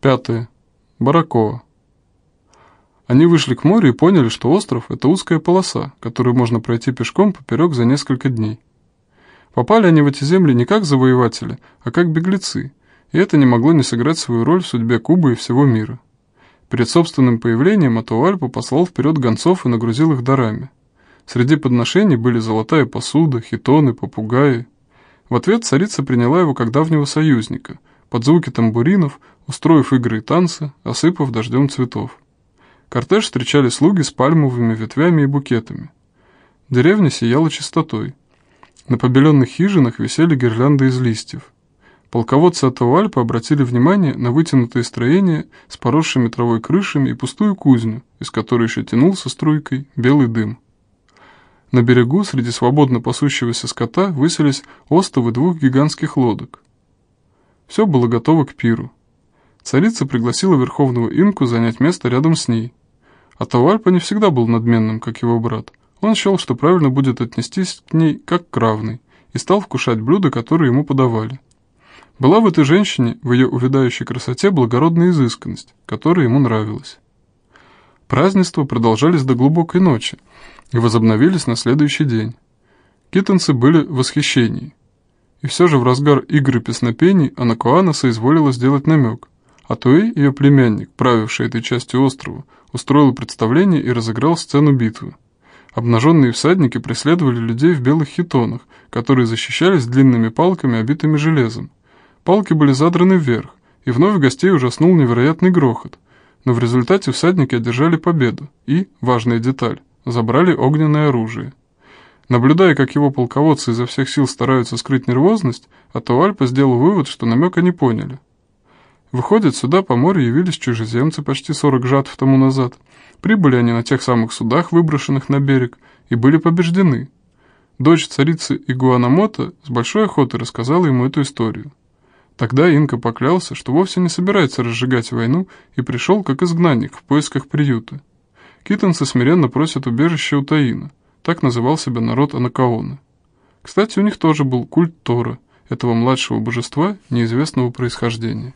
Пятое. Баракова. Они вышли к морю и поняли, что остров – это узкая полоса, которую можно пройти пешком поперек за несколько дней. Попали они в эти земли не как завоеватели, а как беглецы, и это не могло не сыграть свою роль в судьбе Кубы и всего мира. Перед собственным появлением Атуальпа послал вперед гонцов и нагрузил их дарами. Среди подношений были золотая посуда, хитоны, попугаи. В ответ царица приняла его как давнего союзника, под звуки тамбуринов, устроив игры и танцы, осыпав дождем цветов. Кортеж встречали слуги с пальмовыми ветвями и букетами. Деревня сияла чистотой. На побеленных хижинах висели гирлянды из листьев. Полководцы Атауальпа обратили внимание на вытянутые строения с поросшими травой крышами и пустую кузню, из которой еще тянулся струйкой белый дым. На берегу среди свободно пасущегося скота выселись остовы двух гигантских лодок. Все было готово к пиру. Царица пригласила верховного инку занять место рядом с ней. А Тавальпа не всегда был надменным, как его брат. Он счел, что правильно будет отнестись к ней как к равной, и стал вкушать блюда, которые ему подавали. Была в этой женщине, в ее увядающей красоте, благородная изысканность, которая ему нравилась. Празднества продолжались до глубокой ночи и возобновились на следующий день. Китанцы были в восхищении. И все же в разгар игры песнопений Анакуана соизволила сделать намек. А Туэй, ее племянник, правивший этой частью острова, устроил представление и разыграл сцену битвы. Обнаженные всадники преследовали людей в белых хитонах, которые защищались длинными палками, обитыми железом. Палки были задраны вверх, и вновь гостей ужаснул невероятный грохот. Но в результате всадники одержали победу и, важная деталь, забрали огненное оружие. Наблюдая, как его полководцы изо всех сил стараются скрыть нервозность, Атуальпа сделал вывод, что намека не поняли. Выходит, сюда по морю явились чужеземцы почти 40 жатв тому назад. Прибыли они на тех самых судах, выброшенных на берег, и были побеждены. Дочь царицы Игуанамото с большой охотой рассказала ему эту историю. Тогда Инка поклялся, что вовсе не собирается разжигать войну и пришел как изгнанник в поисках приюта. Китанцы смиренно просят убежище у Таина. Так называл себя народ Анакаона. Кстати, у них тоже был культ Тора, этого младшего божества неизвестного происхождения.